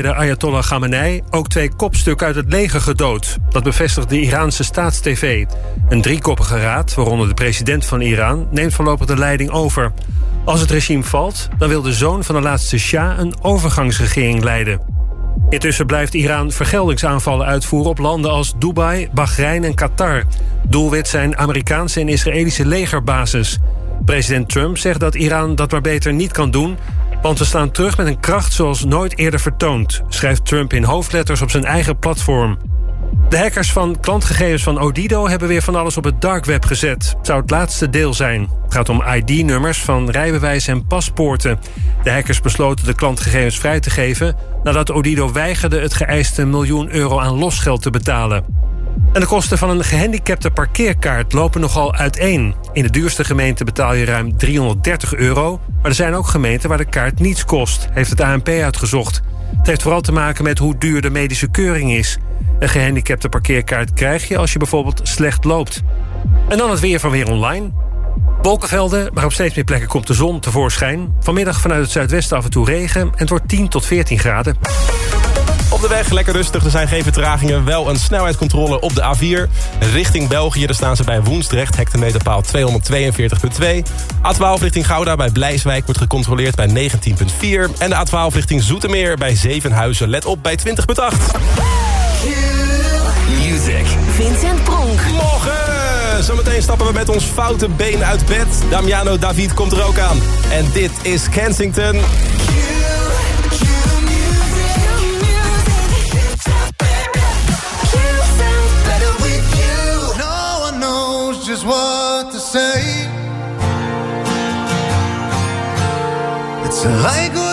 de Ayatollah Khamenei ook twee kopstukken uit het leger gedood. Dat bevestigt de Iraanse staatstv. Een driekoppige raad, waaronder de president van Iran, neemt voorlopig de leiding over. Als het regime valt, dan wil de zoon van de laatste Shah een overgangsregering leiden. Intussen blijft Iran vergeldingsaanvallen uitvoeren op landen als Dubai, Bahrein en Qatar. Doelwit zijn Amerikaanse en Israëlische legerbases. President Trump zegt dat Iran dat maar beter niet kan doen want we staan terug met een kracht zoals nooit eerder vertoond, schrijft Trump in hoofdletters op zijn eigen platform. De hackers van klantgegevens van Odido hebben weer van alles op het dark web gezet. Het zou het laatste deel zijn. Het gaat om ID-nummers van rijbewijzen en paspoorten. De hackers besloten de klantgegevens vrij te geven nadat Odido weigerde het geëiste miljoen euro aan losgeld te betalen. En de kosten van een gehandicapte parkeerkaart lopen nogal uiteen. In de duurste gemeente betaal je ruim 330 euro. Maar er zijn ook gemeenten waar de kaart niets kost, heeft het ANP uitgezocht. Het heeft vooral te maken met hoe duur de medische keuring is. Een gehandicapte parkeerkaart krijg je als je bijvoorbeeld slecht loopt. En dan het weer van Weer Online. Wolkenvelden, maar op steeds meer plekken komt de zon tevoorschijn. Vanmiddag vanuit het zuidwesten af en toe regen en het wordt 10 tot 14 graden. Op de weg lekker rustig, er zijn geen vertragingen. Wel een snelheidscontrole op de A4. Richting België, daar staan ze bij Woensdrecht, hectometerpaal 242,2. A12 richting Gouda bij Blijswijk wordt gecontroleerd bij 19,4. En de A12 richting Zoetermeer bij Zevenhuizen, let op bij 20,8. Music. Vincent Pronk. Morgen! Zometeen stappen we met ons foute been uit bed. Damiano David komt er ook aan. En dit is Kensington. What to say. It's like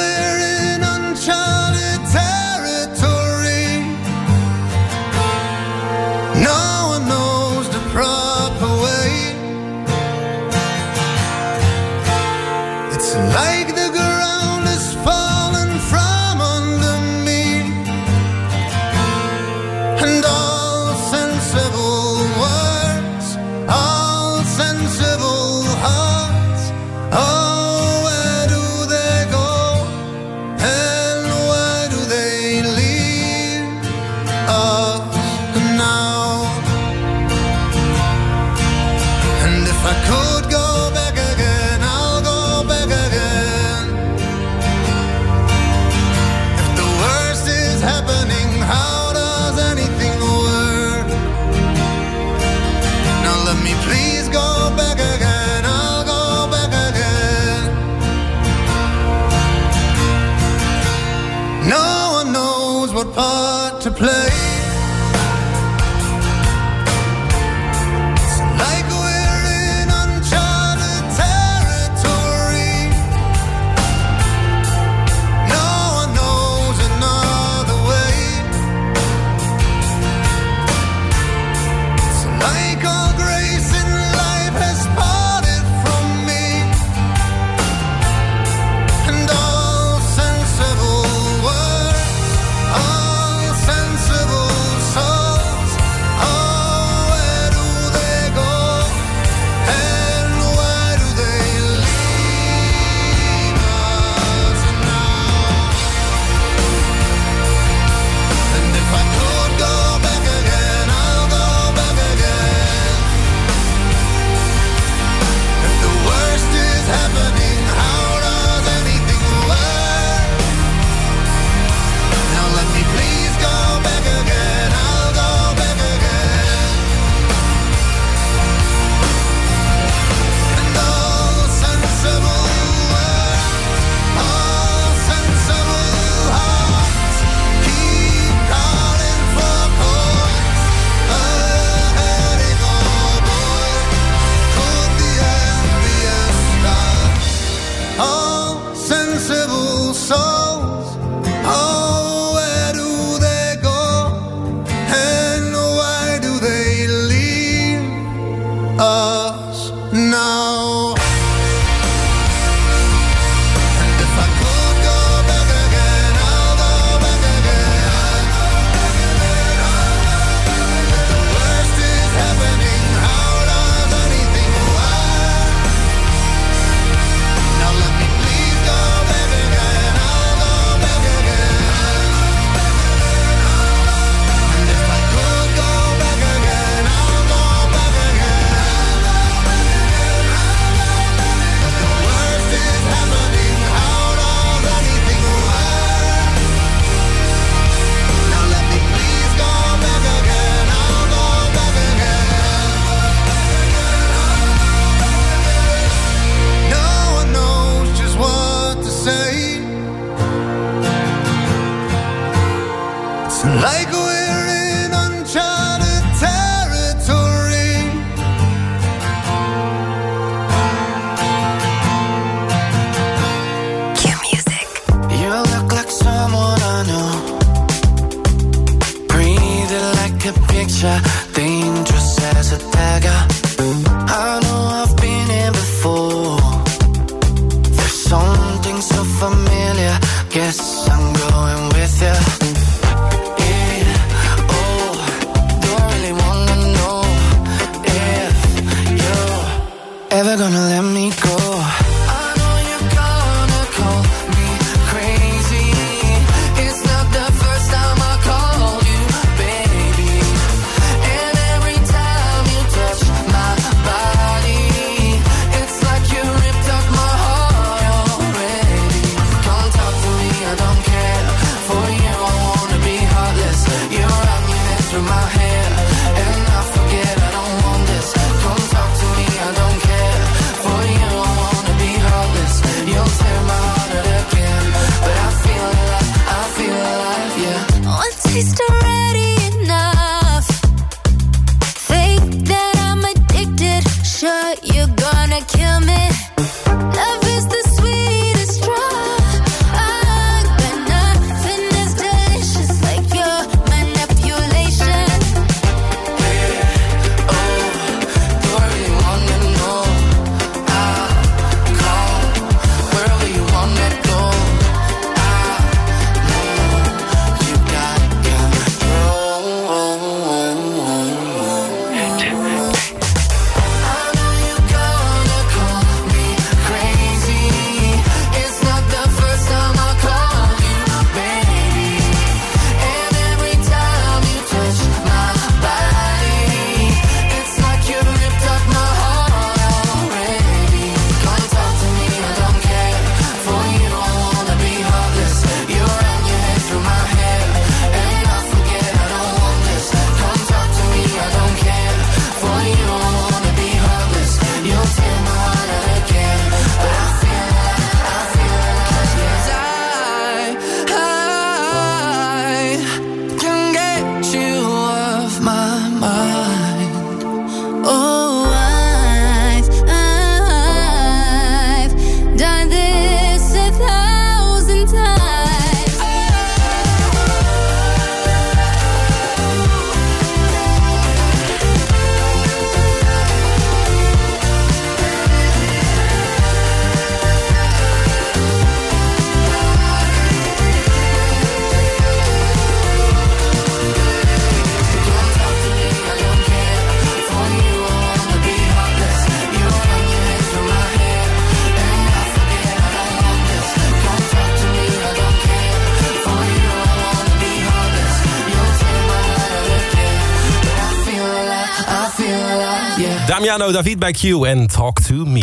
Damiano David bij Q en Talk to Me.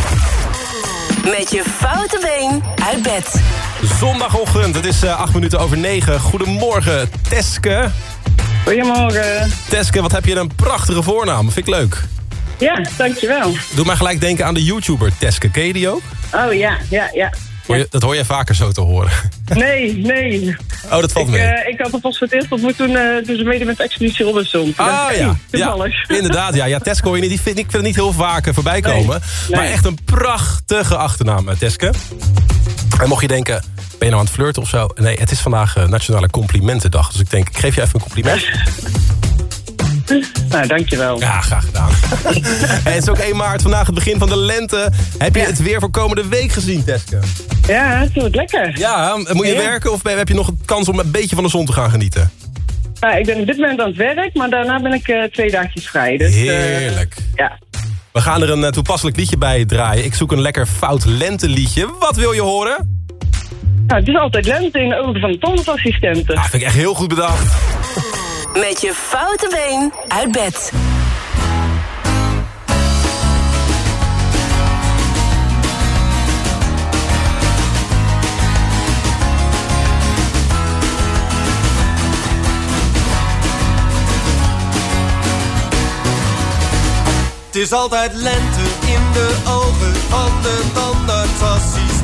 Met je foute been uit bed. Zondagochtend, het is eh, acht minuten over negen. Goedemorgen, Teske. Goedemorgen. Teske, wat heb je een prachtige voornaam. Vind ik leuk. Ja, dankjewel. Doe mij gelijk denken aan de YouTuber Teske. Ken je die ook? Oh ja, ja, ja. Hoor je, dat hoor je vaker zo te horen. Nee, nee. Oh, dat valt Ik, mee. eh, ik had pas voor het eerst ontmoet toen, toen ze meedeed met Expeditie Robinson. Ah ja, ja, toevallig. inderdaad. Ja, ja Teske hoor je niet. Die vind, ik vind het niet heel vaak voorbij komen. nee. Maar echt een prachtige achternaam, eh, Teske. En mocht je denken, ben je nou aan het flirten of zo? Nee, het is vandaag eh, Nationale Complimentendag. Dus ik denk, ik geef je even een compliment. Nou, dankjewel. Ja, graag gedaan. en het is ook 1 maart, vandaag het begin van de lente. Heb je Ja. het weer voor komende week gezien, Teske? Ja, het wordt lekker. Ja, moet je Ja. werken of heb je nog een kans om een beetje van de zon te gaan genieten? Nou, ik ben op dit moment aan het werk, maar daarna ben ik eh, twee dagjes vrij. Dus, eh, Heerlijk. ja. We gaan er een eh, toepasselijk liedje bij draaien. Ik zoek een lekker fout lenteliedje. Wat wil je horen? Nou, het is altijd lente in de ogen van de tandartsassistenten. Ah, vind ik echt heel goed bedacht. Met je foute been uit bed. Het is altijd lente in de ogen van de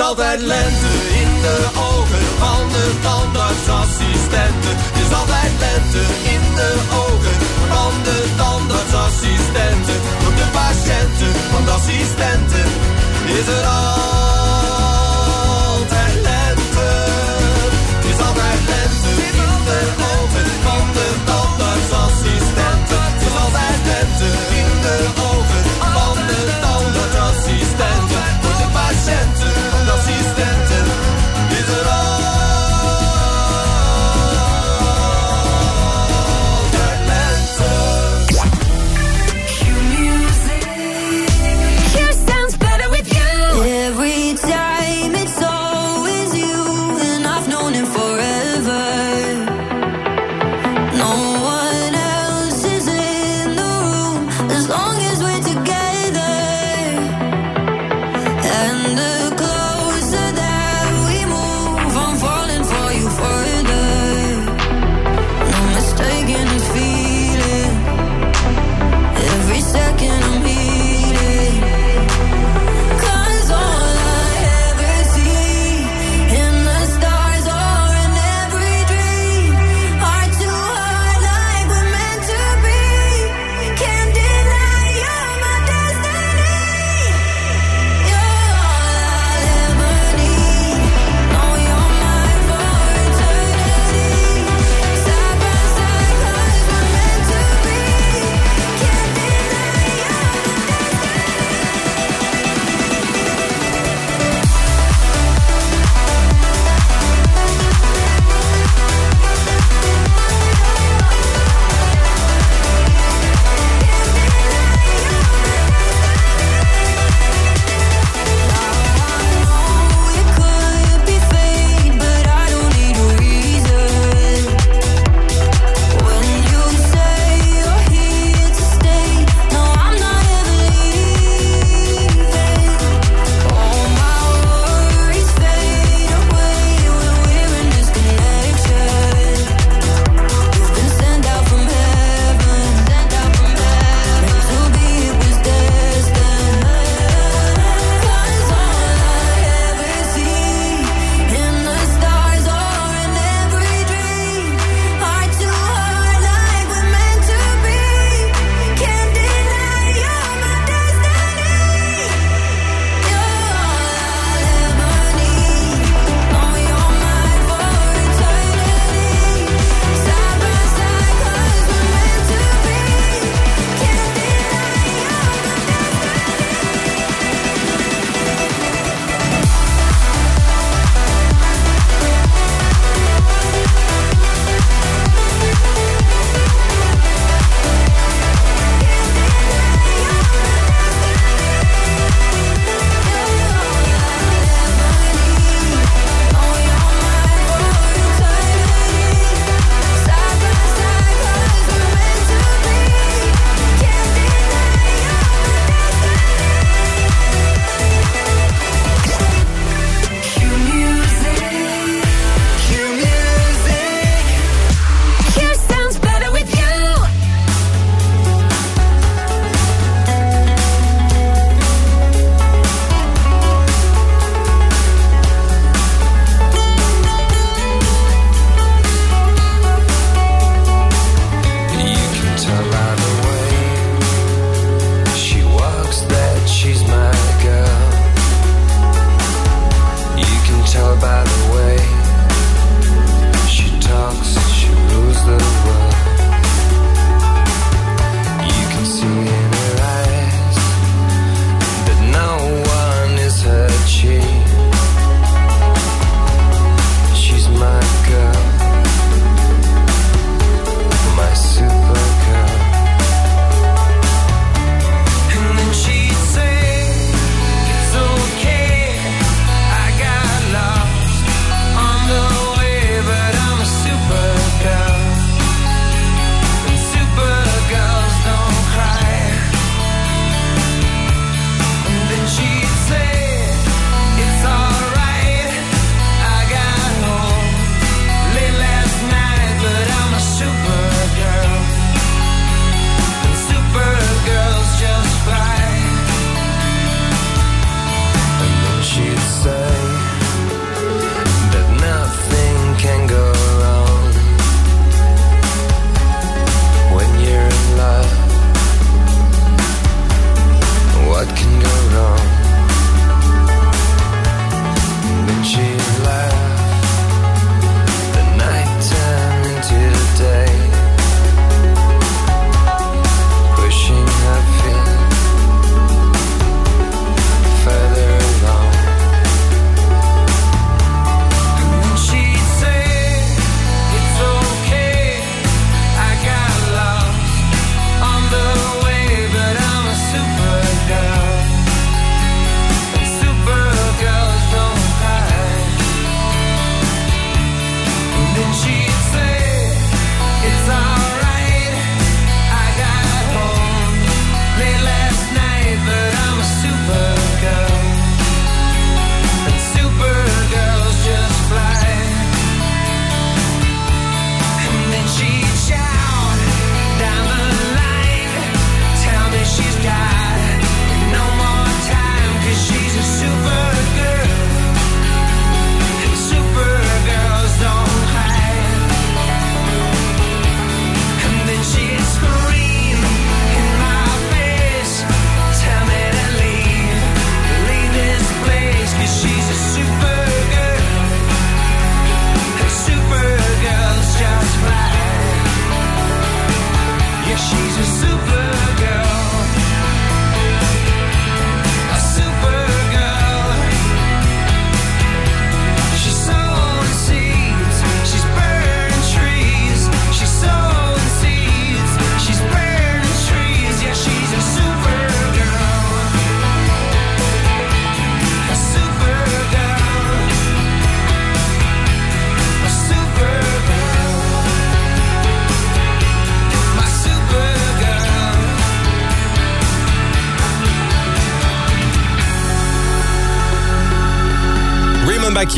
altijd lente in de ogen van de tandartsassistenten. Is altijd lente in de ogen van de tandartsassistenten. Voor de patiënten van de assistenten is er altijd van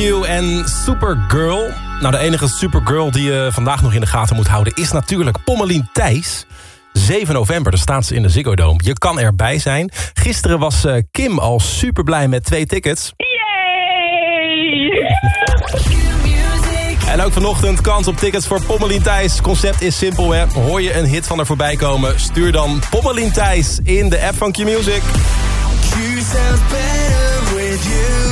Q en Supergirl. Nou, de enige Supergirl die je vandaag nog in de gaten moet houden... is natuurlijk Pommelien Thijs. 7 november, dan staat ze in de Ziggo Dome. Je kan erbij zijn. Gisteren was eh, Kim al super blij met twee tickets. En ook vanochtend kans op tickets voor Pommelien Thijs. Concept is simpel, hè. Hoor je een hit van er voorbij komen... stuur dan Pommelien Thijs in de app van Q-Music. You sounds better with you.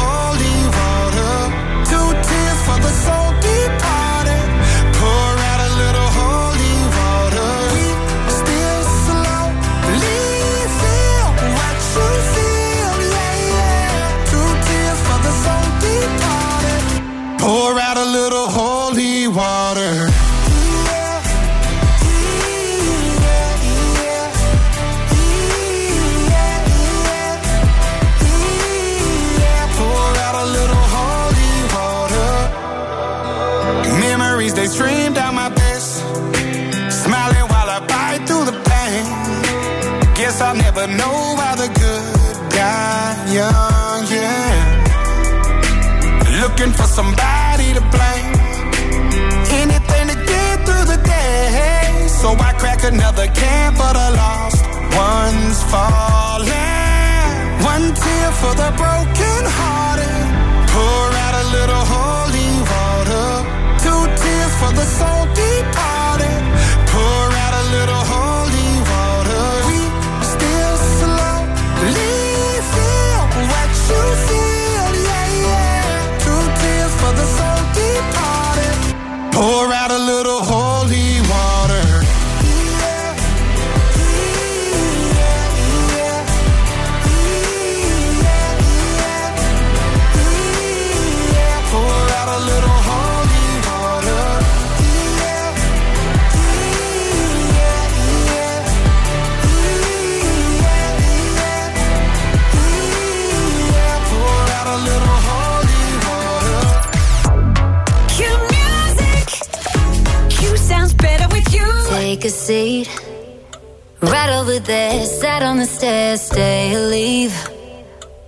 over there, sat on the stairs, stay or leave.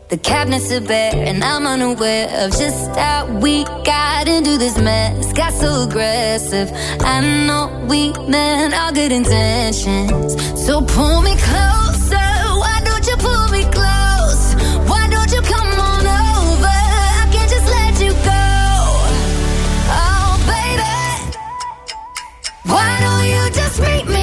The cabinets are bare, and I'm unaware of just how we got into this mess. Got so aggressive. I know we meant all good intentions. So pull me closer. Why don't you pull me close? Why don't you come on over? I can't just let you go. Oh, baby. Why don't you just meet me?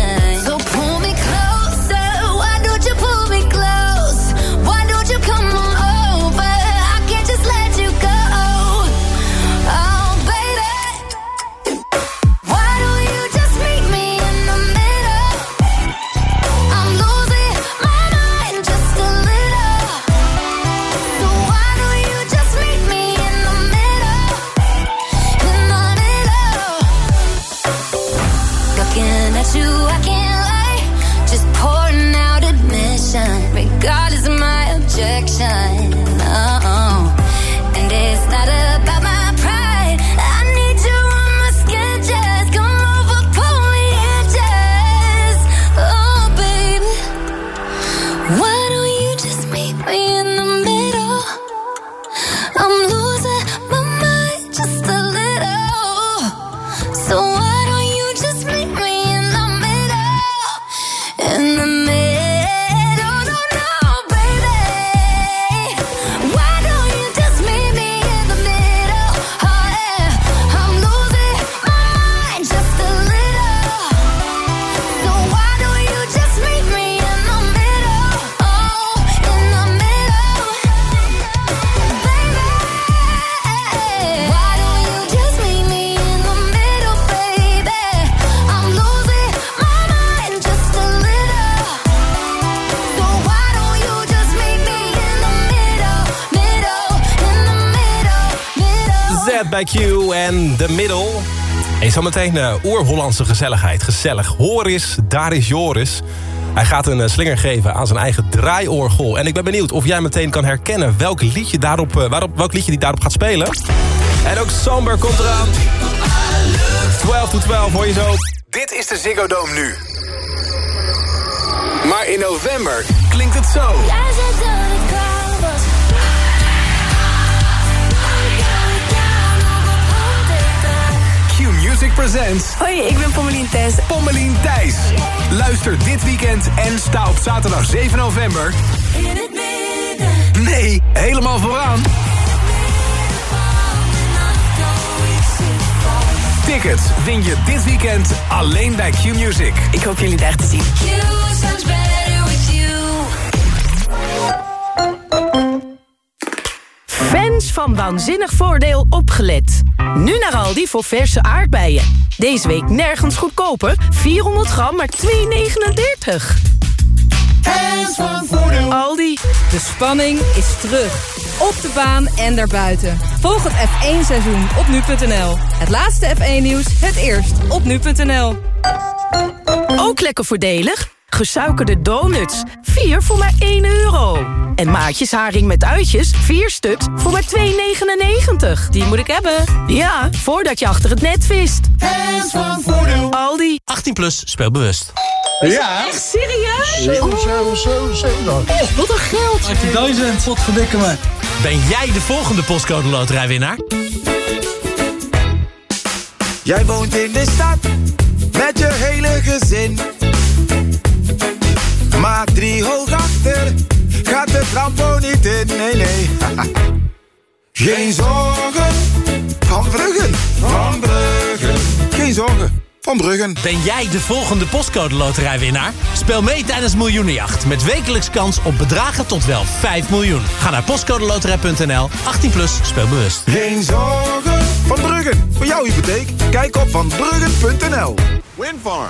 Bij Q en The Middle. En zometeen uh, oer-Hollandse gezelligheid. Gezellig. Horis, daar is Joris. Hij gaat een eh, slinger geven aan zijn eigen draaiorgel. En ik ben benieuwd of jij meteen kan herkennen welk liedje, daarop, eh, waarop, welk liedje die daarop gaat spelen. En ook Samber komt eraan. 12 to 12 hoor je zo. Dit is de Ziggo Dome nu. Maar in november klinkt het zo. Presents Hoi, ik ben Pommelien Thijs. Pommelien Thijs. Luister dit weekend en sta op zaterdag 7 november... In het midden Nee, helemaal vooraan. Tickets win je dit weekend alleen bij Q-Music. Ik hoop jullie daar te zien. You sounds better with you. Fans van Waanzinnig Voordeel opgelet. Nu naar Aldi voor verse aardbeien. Deze week nergens goedkoper. 400 gram, maar 2,39. Hands van Voordeel. Aldi. De spanning is terug. Op de baan en daarbuiten. Volg het F1-seizoen op nu.nl. Het laatste F1-nieuws, het eerst op nu.nl. Ook lekker voordelig. Gesuikerde donuts. 4 voor maar 1 euro. En maatjes haring met uitjes. 4 stuks voor maar 2,99. Die moet ik hebben. Ja, voordat je achter het net vist. Hands van Voordeel. Aldi. 18 plus, speel bewust. Ja. Echt serieus? Zo, zo, zo, zo. Oh, wat een geld. 18.000, wat verdikken me. Ben jij de volgende postcode loterijwinnaar? Jij woont in de stad met je hele gezin. Maar drie hoog achter gaat de trampo niet in, nee, nee. Geen zorgen van Bruggen, van Bruggen. Geen zorgen van Bruggen. Ben jij de volgende postcode loterijwinnaar? Speel mee tijdens Miljoenenjacht met wekelijks kans op bedragen tot wel 5 miljoen. Ga naar postcodeloterij.nl, 18 plus, speel bewust. Geen zorgen van Bruggen. Voor jouw hypotheek, kijk op vanbruggen.nl. Windfarm.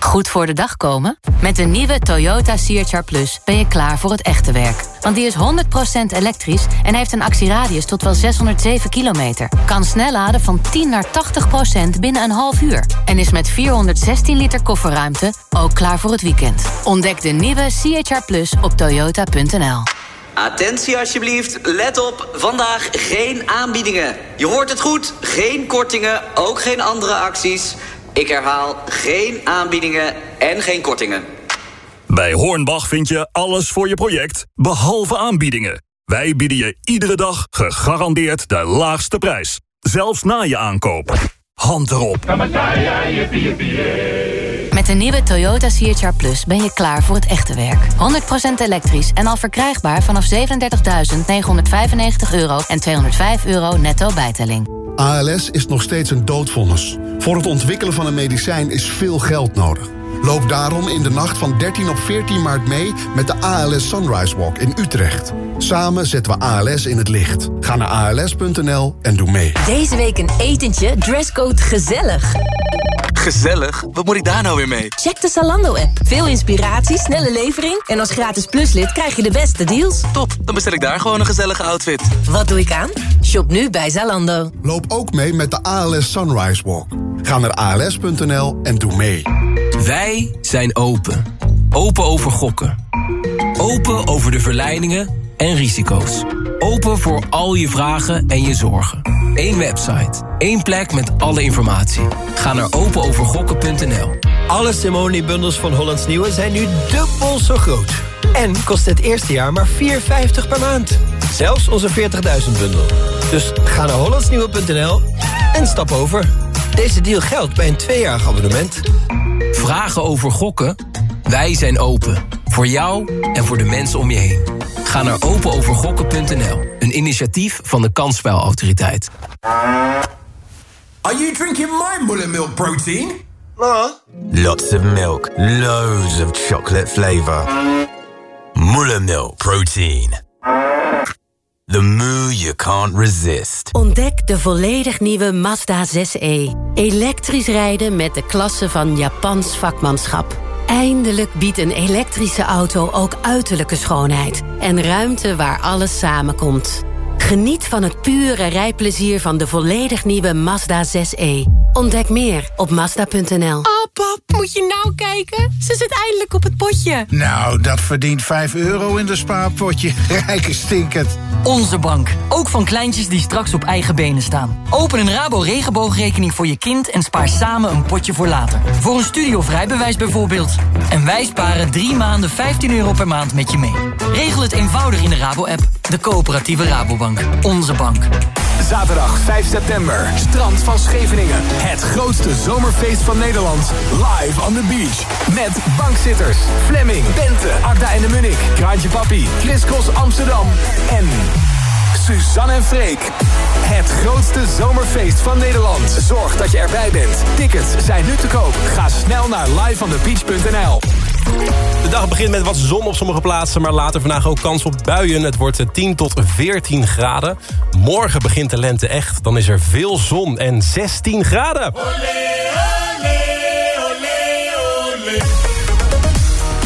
Goed voor de dag komen? Met de nieuwe Toyota CHR Plus ben je klaar voor het echte werk. Want die is 100% elektrisch en heeft een actieradius tot wel 607 kilometer. Kan snel laden van 10 naar 80% binnen een half uur. En is met 416 liter kofferruimte ook klaar voor het weekend. Ontdek de nieuwe CHR Plus op toyota.nl. Attentie alsjeblieft, let op, vandaag geen aanbiedingen. Je hoort het goed, geen kortingen, ook geen andere acties. Ik herhaal, geen aanbiedingen en geen kortingen. Bij Hornbach vind je alles voor je project, behalve aanbiedingen. Wij bieden je iedere dag gegarandeerd de laagste prijs. Zelfs na je aankoop. Hand erop. Met de nieuwe Toyota CHR Plus ben je klaar voor het echte werk. 100% elektrisch en al verkrijgbaar vanaf 37.995 euro en 205 euro netto bijtelling. ALS is nog steeds een doodvonnis. Voor het ontwikkelen van een medicijn is veel geld nodig. Loop daarom in de nacht van 13 op 14 maart mee met de ALS Sunrise Walk in Utrecht. Samen zetten we ALS in het licht. Ga naar als.nl en doe mee. Deze week een etentje, dresscode gezellig. Gezellig, wat moet ik daar nou weer mee? Check de Zalando-app. Veel inspiratie, snelle levering... en als gratis pluslid krijg je de beste deals. Top, dan bestel ik daar gewoon een gezellige outfit. Wat doe ik aan? Shop nu bij Zalando. Loop ook mee met de ALS Sunrise Walk. Ga naar als.nl en doe mee. Wij zijn open. Open over gokken. Open over de verleidingen en risico's. Open voor al je vragen en je zorgen. Eén website. één plek met alle informatie. Ga naar openovergokken.nl. Alle Simone-bundels van Hollands Nieuwe zijn nu dubbel zo groot. En kost het eerste jaar maar 4,50 per maand. Zelfs onze 40.000-bundel. Dus ga naar hollandsnieuwe.nl en stap over. Deze deal geldt bij een tweejarig abonnement. Vragen over gokken? Wij zijn open. Voor jou en voor de mensen om je heen. Ga naar openovergokken.nl. Een initiatief van de Kansspelautoriteit. Are you drinking my mullet milk protein? Lots of milk, loads of chocolate flavor. Muller milk protein. The moo you can't resist. Ontdek de volledig nieuwe Mazda 6e. Elektrisch rijden met de klasse van Japans vakmanschap. Eindelijk biedt een elektrische auto ook uiterlijke schoonheid. En ruimte waar alles samenkomt. Geniet van het pure rijplezier van de volledig nieuwe Mazda 6e. Ontdek meer op Mazda.nl. Oh, pap, moet je nou kijken? Ze zit eindelijk op het potje. Nou, dat verdient 5 euro in de spaarpotje. Rijke stinkend. Onze bank. Ook van kleintjes die straks op eigen benen staan. Open een Rabo regenboogrekening voor je kind en spaar samen een potje voor later. Voor een studie of rijbewijs bijvoorbeeld. En wij sparen drie maanden 15 euro per maand met je mee. Regel het eenvoudig in de Rabo-app. De coöperatieve Rabobank. Onze bank. Zaterdag 5 september, strand van Scheveningen. Het grootste zomerfeest van Nederland. Live on the beach. Met bankzitters, Fleming, Bente, Agda en de Munnik, Kraantje Papi, Chris Amsterdam en Suzanne en Freek. Het grootste zomerfeest van Nederland. Zorg dat je erbij bent. Tickets zijn nu te koop. Ga snel naar liveonthebeach.nl. De dag begint met wat zon op sommige plaatsen... maar later vandaag ook kans op buien. Het wordt 10 tot 14 graden. Morgen begint de lente echt. Dan is er veel zon en 16 graden.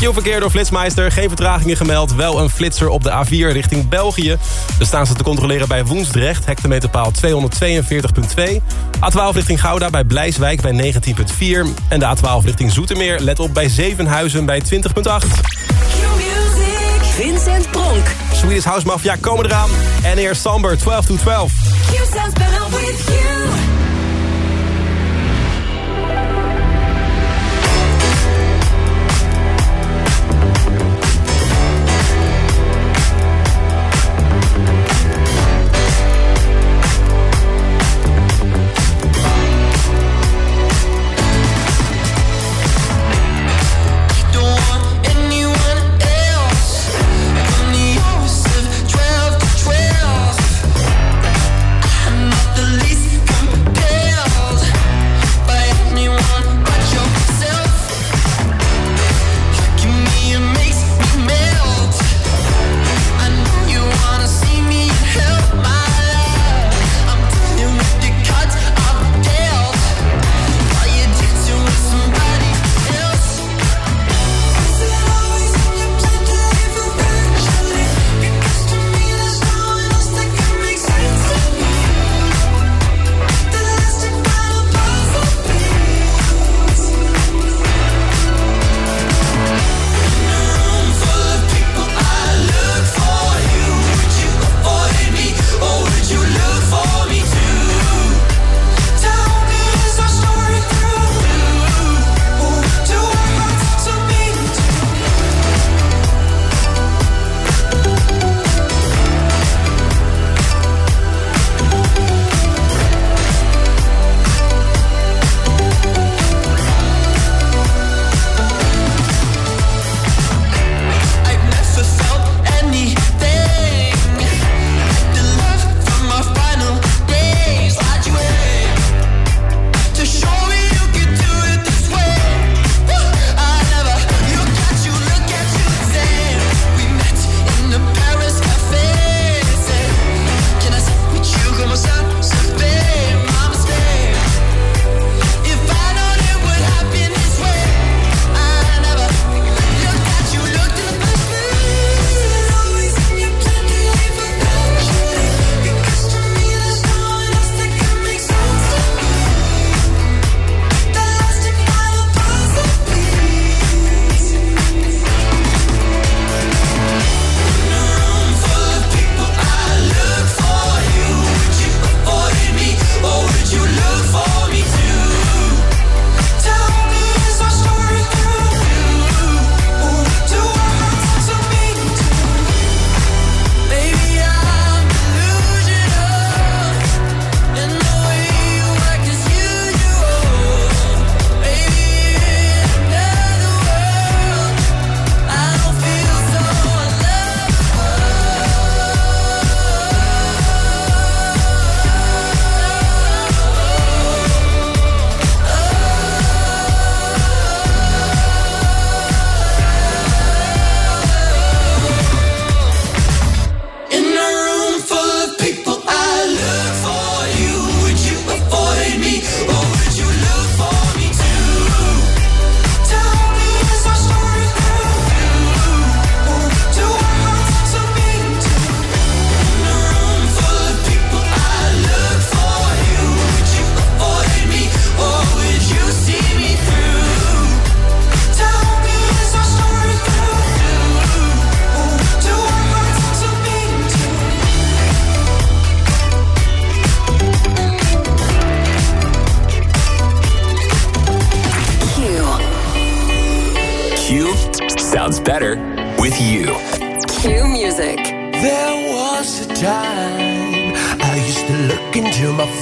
Q-verkeer door Flitsmeister. Geen vertragingen gemeld. Wel een flitser op de A4 richting België. Daar staan ze te controleren bij Woensdrecht. Hectometerpaal 242.2. A12 richting Gouda bij Blijswijk bij 19.4. En de A12 richting Zoetermeer. Let op bij Zevenhuizen bij 20.8. Vincent Pronk. Swedish House Mafia komen eraan. En eerst Samber 12 to 12. Q sounds better with you.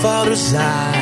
Into my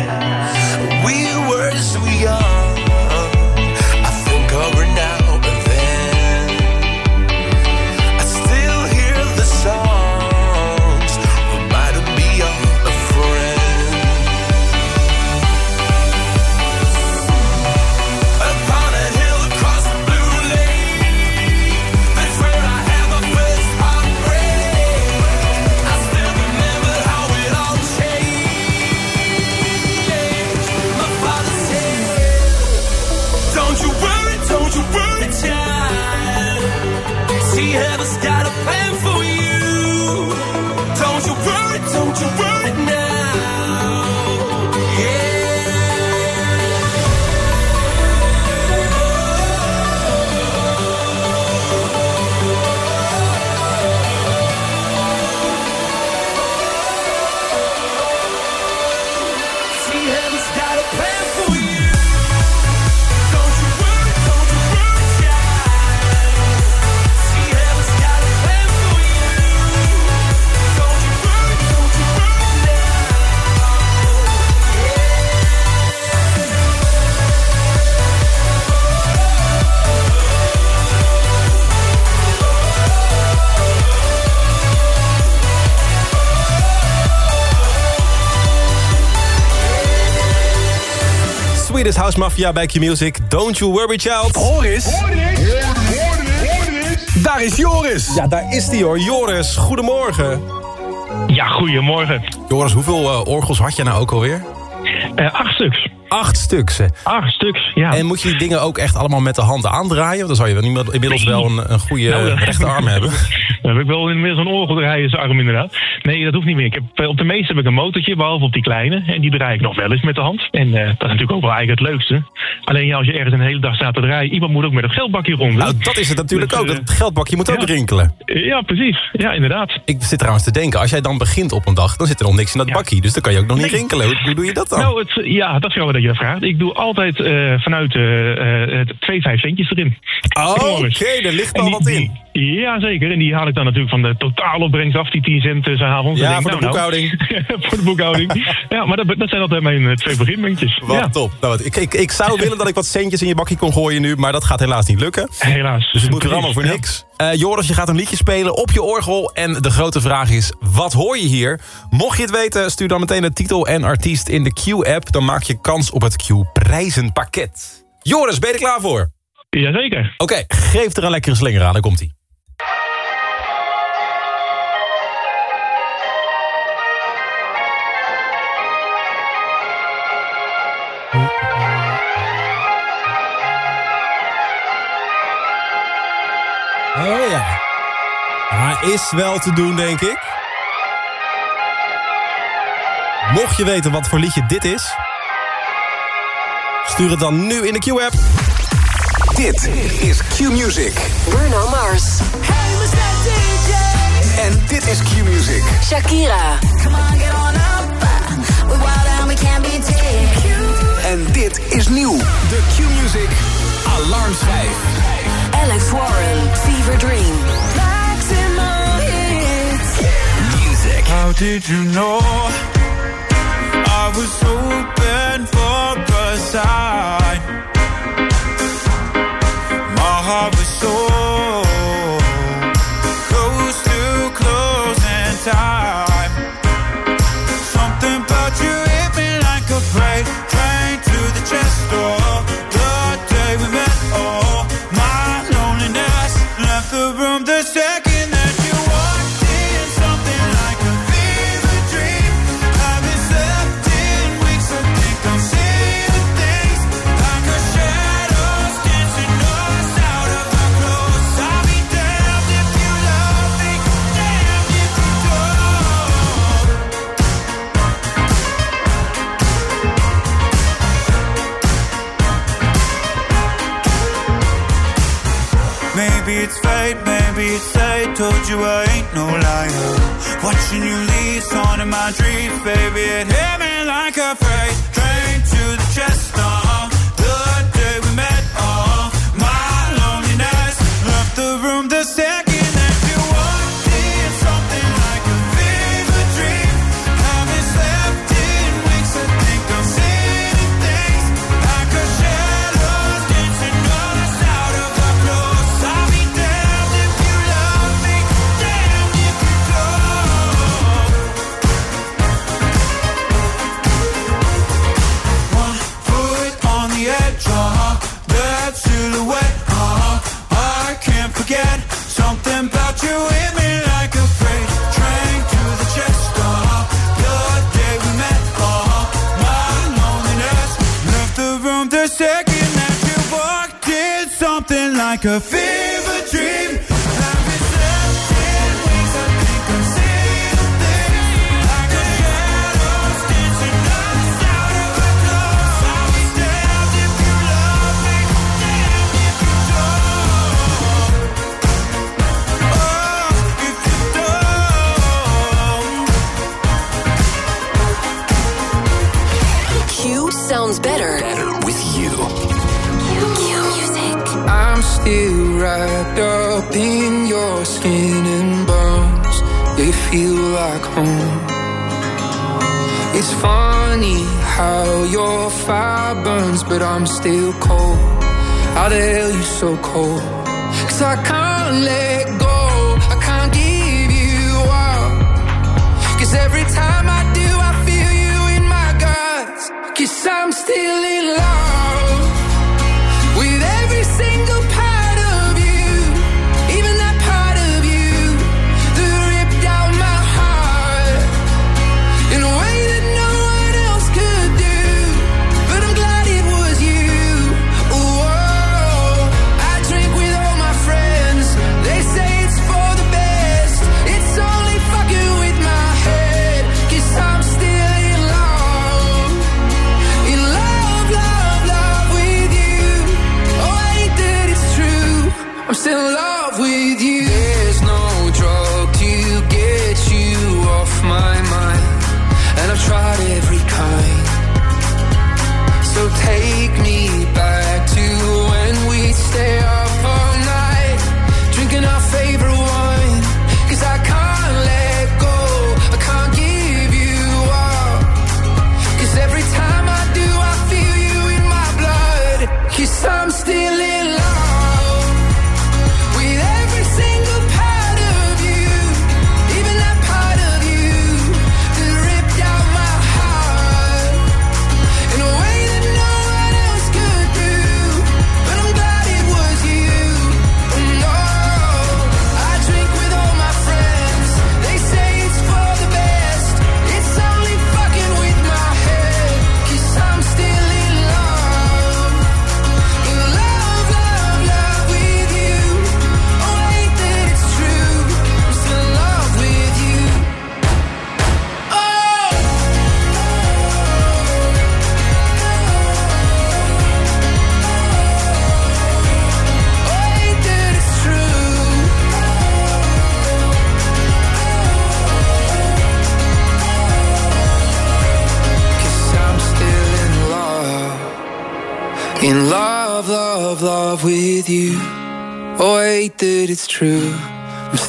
Swedish House Mafia bij Q-Music. Don't you worry, child. Hoor eens. Daar is Joris. Ja, daar is die hoor. Joris, goedemorgen. Ja, goedemorgen. Joris, hoeveel eh, orgels had je nou ook alweer? Eh, acht stuks. Acht stuks. Acht stuks, ja. En moet je die dingen ook echt allemaal met de hand aandraaien? Want dan zou je wel inmiddels- inmiddels wel een, een goede Nou, dat- rechterarm hebben. Dan heb ik wel inmiddels een orgeldraaiersarm inderdaad. Nee, dat hoeft niet meer. Ik heb, eh, op de meeste heb ik een motortje, behalve op die kleine. En die draai ik nog wel eens met de hand. En eh, dat is natuurlijk ook wel eigenlijk het leukste. Alleen ja, als je ergens een hele dag staat te draaien... iemand moet ook met het geldbakje rond. Nou, dat is het natuurlijk Dus, ook. eh, Dat geldbakje moet ook rinkelen. Ja, precies. Ja, inderdaad. Ik zit trouwens te denken, als jij dan begint op een dag... dan zit er nog niks in dat bakje. Dus dan kan je ook nog niet Nee. rinkelen. Hoe, hoe doe je dat dan? Nou, het, ja, dat is wel dat je dat vraagt. Ik doe altijd eh, vanuit eh eh, twee vijf centjes erin. Oh, oké, er ligt al wat in. die- Ja, zeker. En die haal ik dan natuurlijk van de totaalopbrengst af, die 10 cent eh, 's avonds. Ja, denk voor de nou, nou. boekhouding. voor de boekhouding. ja, maar dat, dat zijn altijd mijn eh, twee beginmuntjes. Wat ja. top. Nou, ik, ik, ik zou willen dat ik wat centjes in je bakje kon gooien nu... maar dat gaat helaas niet lukken. Helaas. Dus het moet er allemaal voor niks. Eh, Joris, je gaat een liedje spelen op je orgel. En de grote vraag is, wat hoor je hier? Mocht je het weten, stuur dan meteen de titel en artiest in de Q-app. Dan maak je kans op het Q-prijzenpakket. Joris, ben je er klaar voor? Jazeker. Oké, geef er een lekkere slinger aan. Dan komt-ie. is wel te doen, denk ik. Mocht je weten wat voor liedje dit is... stuur het dan nu in de Q-app. Dit is Q-Music. Bruno Mars. Hey, Mr. DJ. En dit is Q-Music. Shakira. Come on, get on up. Wild and we be. En dit is nieuw. De Q-Music Alarmschijf. Alex Warren, Fever Dream. How did you know I was open for a sign? My heart was so close to closing time. told you I ain't no liar. Watching you leave, on in my dreams, baby, it hit me like a freight train to the chest. Oh. like a fish. how your fire burns, but I'm still cold. How the hell you so cold? Cause I can't let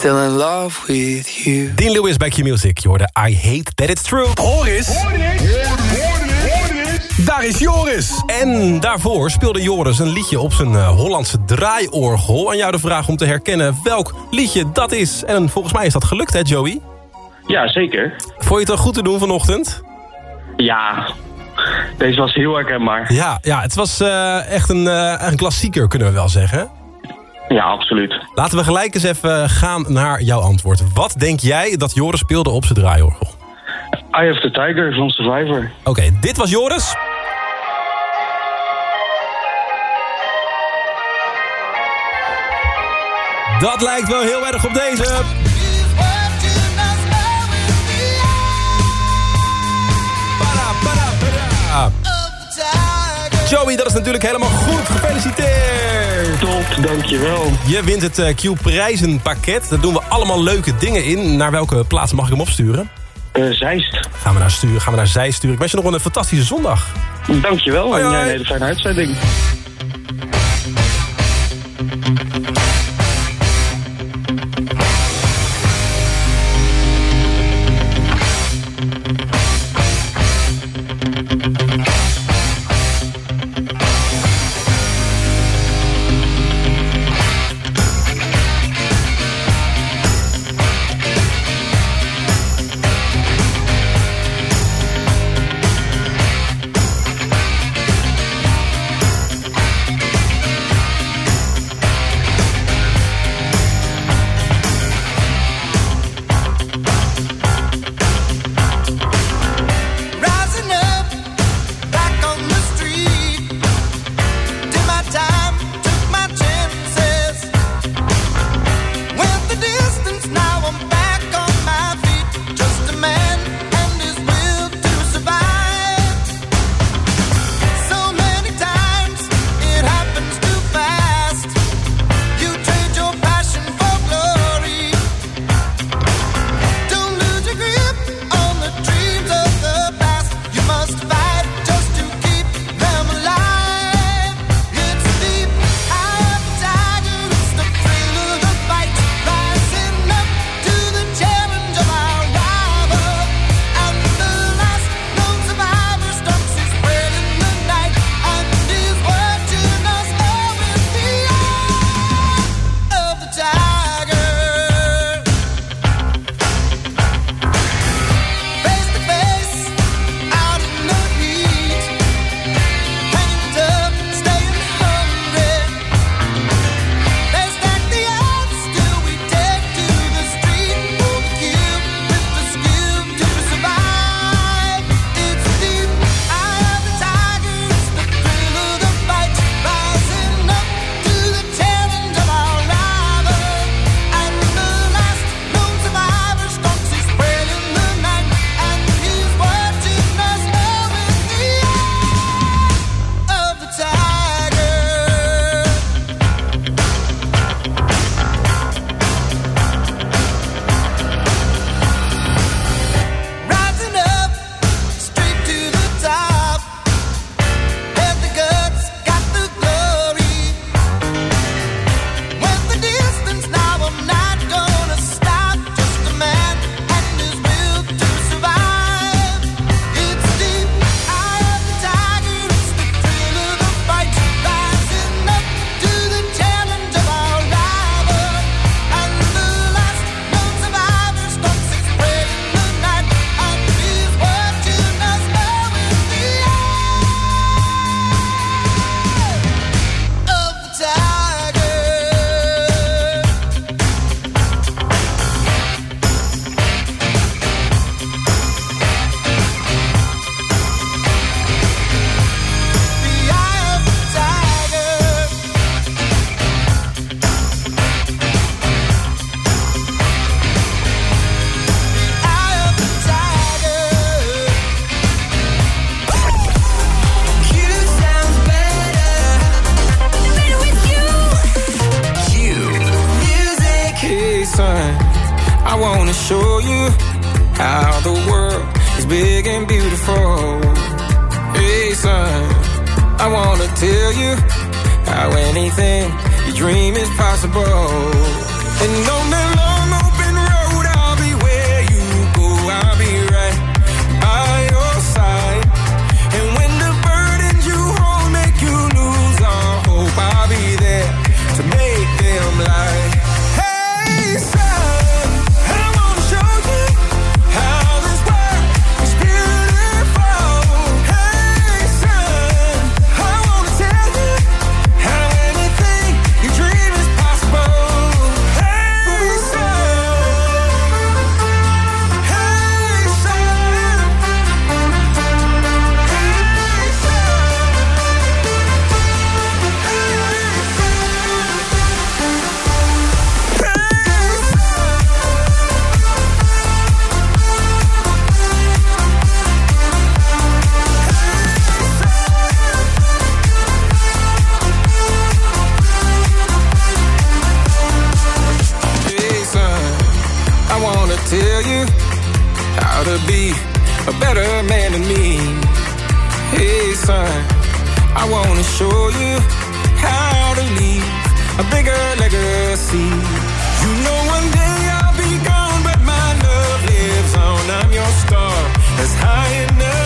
still in love with you. Dean Lewis bij Q-Music. Je hoorde I Hate That It's True. Horis. Daar is Joris. En daarvoor speelde Joris een liedje op zijn eh, Hollandse draaiorgel. Aan jou de vraag om te herkennen welk liedje dat is. En volgens mij is dat gelukt, hè Joey? Ja, zeker. Vond je het wel goed te doen vanochtend? Ja, deze was heel herkenbaar. Ja, ja het was eh, echt een, eh, een klassieker, kunnen we wel zeggen. Ja, absoluut. Laten we gelijk eens even gaan naar jouw antwoord. Wat denk jij dat Joris speelde op zijn draaiorgel? Eye of the Tiger van Survivor. Oké, dit was Joris. Dat lijkt wel heel erg op deze. Joey, dat is natuurlijk helemaal goed. Gefeliciteerd. Top, dankjewel. Je wint het eh, Q-prijzenpakket. Daar doen we allemaal leuke dingen in. Naar welke plaats mag ik hem opsturen? Eh Zeist. Gaan we naar, sturen, gaan we naar zij sturen. Ik wens je nog een fantastische zondag. Dankjewel en hoi. een hele fijne uitzending. Wanna tell you how to be a better man than me. Hey, son, I wanna show you how to leave a bigger legacy. You know, one day I'll be gone, but my love lives on. I'm your star, that's high in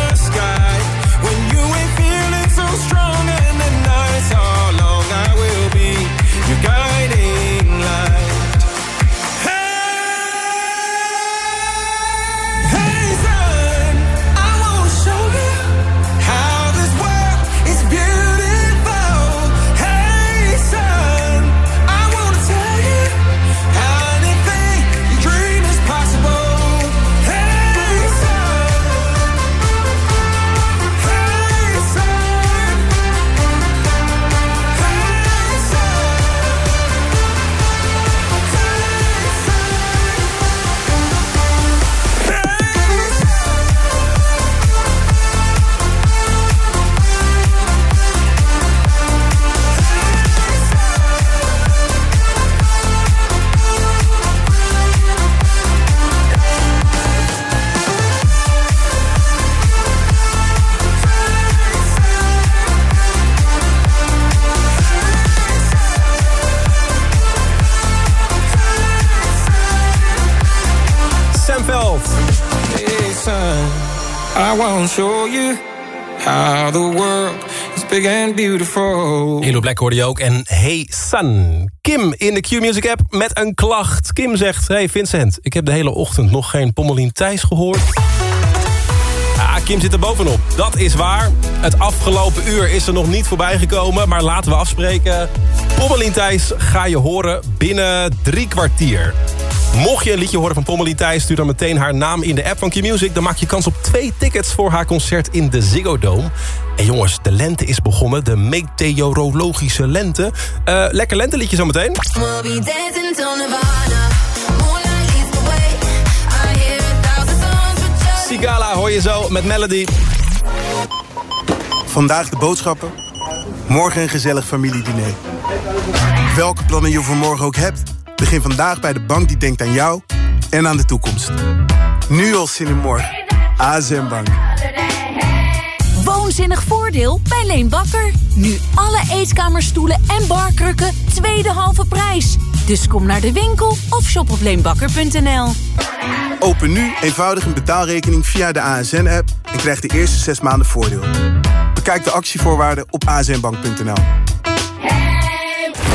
Hilo Black hoorde je ook. En Hey Sun. Kim in de Q-Music app met een klacht. Kim zegt, hey Vincent, ik heb de hele ochtend nog geen Pommelien Thijs gehoord. Ah, Kim zit er bovenop. Dat is waar. Het afgelopen uur is er nog niet voorbij gekomen. Maar laten we afspreken. Pommelien Thijs ga je horen binnen drie kwartier. Mocht je een liedje horen van Pommelien Thijs... stuur dan meteen haar naam in de app van Q-Music. Dan maak je kans op twee tickets voor haar concert in de Ziggo Dome. En jongens, de lente is begonnen. De meteorologische lente. Eh, lekker lenteliedje zometeen. We'll be dancing till Nirvana. Moonlight leads the way. I hear a thousand songs with just Sigala hoor je zo met Melody. Vandaag de boodschappen. Morgen een gezellig familiediner. Welke plannen je voor morgen ook hebt... begin vandaag bij de bank die denkt aan jou en aan de toekomst. Nu al zin in morgen. ASM Bank. Woonzinnig voordeel bij Leen Bakker. Nu alle eetkamerstoelen en barkrukken tweede halve prijs. Dus kom naar de winkel of shop op leenbakker.nl. Open nu eenvoudig een betaalrekening via de ASN-app... en krijg de eerste zes maanden voordeel. Bekijk de actievoorwaarden op asnbank.nl.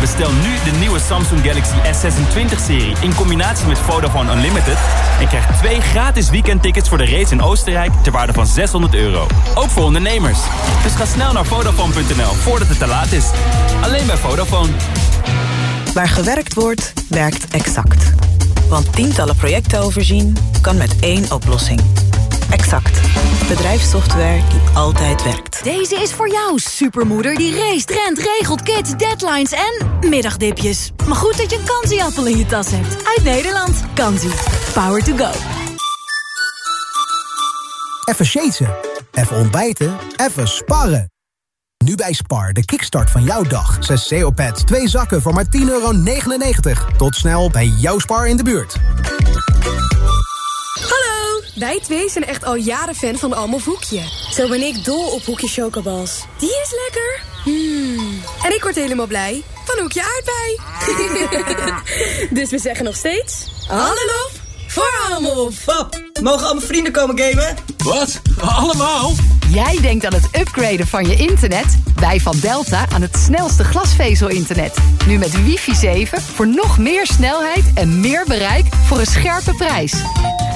Bestel nu de nieuwe Samsung Galaxy S26-serie in combinatie met Vodafone Unlimited... en krijg twee gratis weekendtickets voor de race in Oostenrijk ter waarde van 600 euro. Ook voor ondernemers. Dus ga snel naar Vodafone.nl voordat het te laat is. Alleen bij Vodafone. Waar gewerkt wordt, werkt exact. Want tientallen projecten overzien kan met één oplossing. Exact. Bedrijfssoftware die altijd werkt. Deze is voor jou, supermoeder die race, rent, regelt, kids, deadlines en middagdipjes. Maar goed dat je een kansieappel in je tas hebt. Uit Nederland. Kansie. Power to go. Even shaten, even ontbijten, even sparren. Nu bij Spar, de kickstart van jouw dag. 6 CO-pads, 2 zakken voor maar 10,99 euro. Tot snel bij jouw Spar in de buurt. Hallo! Wij twee zijn echt al jaren fan van Almof Hoekje. Zo ben ik dol op Hoekje Chocobals. Die is lekker. Hmm. En ik word helemaal blij van Hoekje Aardbei. dus we zeggen nog steeds... Hallo voor Almof. Pap, mogen al mijn vrienden komen gamen? Wat? Allemaal? Jij denkt aan het upgraden van je internet? Wij van Delta aan het snelste glasvezel-internet. Nu met wifi 7 voor nog meer snelheid en meer bereik voor een scherpe prijs.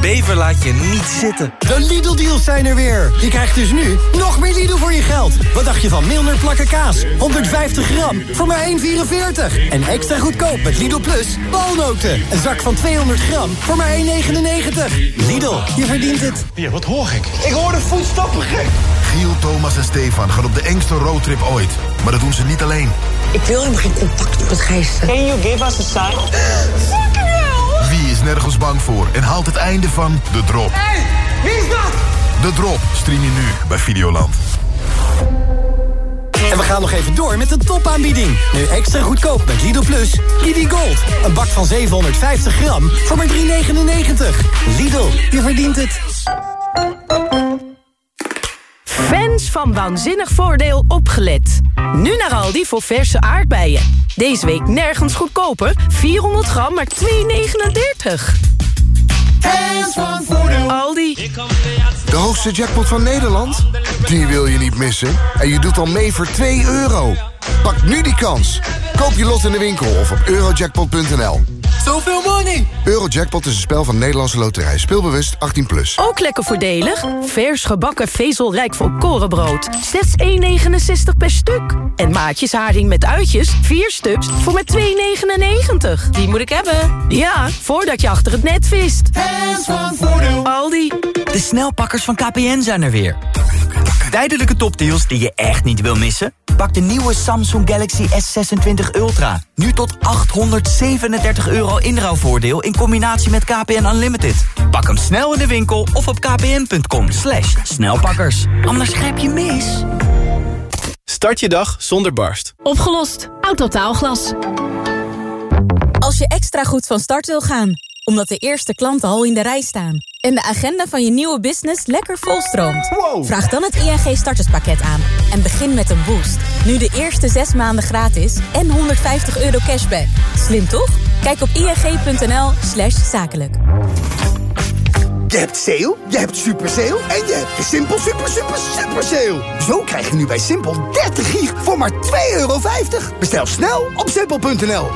Bever laat je niet zitten. De Lidl-deals zijn er weer. Je krijgt dus nu nog meer Lidl voor je geld. Wat dacht je van Milner plakken kaas? 150 gram voor maar 1,44. En extra goedkoop met Lidl Plus walnoten. Een zak van 200 gram voor maar 1,99. Lidl, je verdient het. Ja, wat hoor ik? Ik hoor de voetstappen gek. Giel, Thomas en Stefan gaan op de engste roadtrip ooit. Maar dat doen ze niet alleen. Ik wil helemaal geen contact met geesten. Can you give us a sign? Nergens bang voor en haalt het einde van De Drop? Hey, wie is dat? De Drop stream je nu bij Videoland. En we gaan nog even door met de topaanbieding. Nu extra goedkoop met Lidl Plus. Lidl Gold. Een bak van 750 gram voor maar 3,99. Lidl, je verdient het. Fans van Waanzinnig Voordeel opgelet. Nu naar Aldi voor verse aardbeien. Deze week nergens goedkoper. 400 gram, maar 2,39. Fans van Voordeel. Aldi. De hoogste jackpot van Nederland? Die wil je niet missen. En je doet al mee voor 2 euro. Pak nu die kans. Koop je lot in de winkel of op eurojackpot.nl. Zoveel money! Eurojackpot is een spel van Nederlandse Loterij. Speelbewust 18+. Plus. Ook lekker voordelig. Vers gebakken vezelrijk volkorenbrood. Slechts 1,69 per stuk. En maatjes haring met uitjes. 4 stuks voor maar 2,99. Die moet ik hebben. Ja, voordat je achter het net vist. Fans van Voordeel. Aldi. De snelpakkers van KPN zijn er weer. Tijdelijke topdeals die je echt niet wil missen? Pak de nieuwe Samsung Galaxy S26 Ultra. Nu tot 837 euro inruilvoordeel in combinatie met KPN Unlimited. Pak hem snel in de winkel of op kpn.com slash snelpakkers. Anders grijp je mis. Start je dag zonder barst. Opgelost. Autotaalglas. Als je extra goed van start wil gaan, omdat de eerste klanten al in de rij staan... en de agenda van je nieuwe business lekker volstroomt... vraag dan het ING starterspakket aan en begin met een boost. Nu de eerste zes maanden gratis en 150 euro cashback. Slim toch? Kijk op ing.nl slash zakelijk. Je hebt sale, je hebt super sale en je hebt de Simpel super super super sale. Zo krijg je nu bij Simpel 30 gig voor maar 2,50 euro. Bestel snel op simpel.nl.